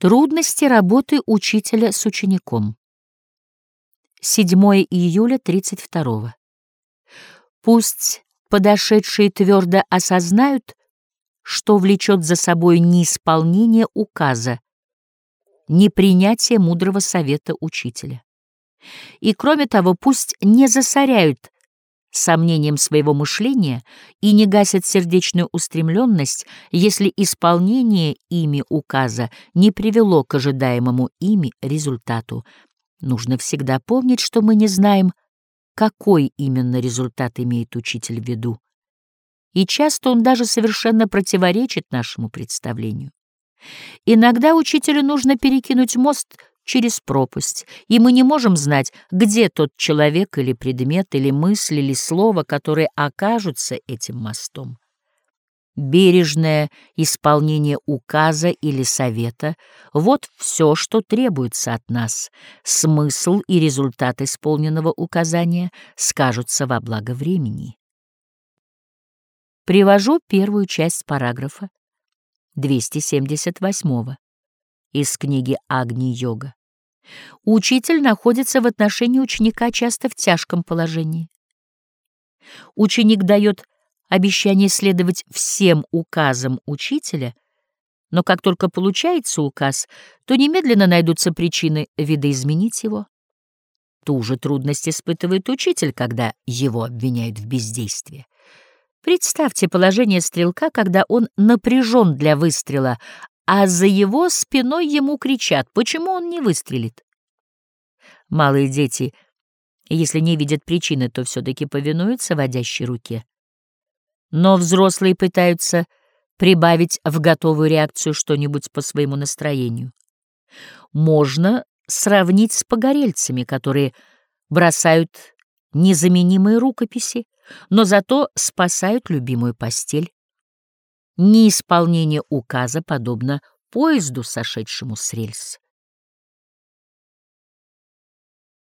Трудности работы учителя с учеником. 7 июля 32 Пусть подошедшие твердо осознают, что влечет за собой неисполнение указа, непринятие мудрого совета учителя. И кроме того, пусть не засоряют сомнением своего мышления и не гасят сердечную устремленность, если исполнение ими указа не привело к ожидаемому ими результату. Нужно всегда помнить, что мы не знаем, какой именно результат имеет учитель в виду. И часто он даже совершенно противоречит нашему представлению. Иногда учителю нужно перекинуть мост через пропасть, и мы не можем знать, где тот человек или предмет, или мысль, или слово, которые окажутся этим мостом. Бережное исполнение указа или совета — вот все, что требуется от нас. Смысл и результат исполненного указания скажутся во благо времени. Привожу первую часть параграфа 278 из книги Агни-йога. Учитель находится в отношении ученика часто в тяжком положении. Ученик дает обещание следовать всем указам учителя, но как только получается указ, то немедленно найдутся причины видоизменить его. Ту же трудность испытывает учитель, когда его обвиняют в бездействии. Представьте положение стрелка, когда он напряжен для выстрела, а за его спиной ему кричат, почему он не выстрелит. Малые дети, если не видят причины, то все-таки повинуются водящей руке. Но взрослые пытаются прибавить в готовую реакцию что-нибудь по своему настроению. Можно сравнить с погорельцами, которые бросают незаменимые рукописи, но зато спасают любимую постель. Неисполнение указа подобно поезду, сошедшему с рельс.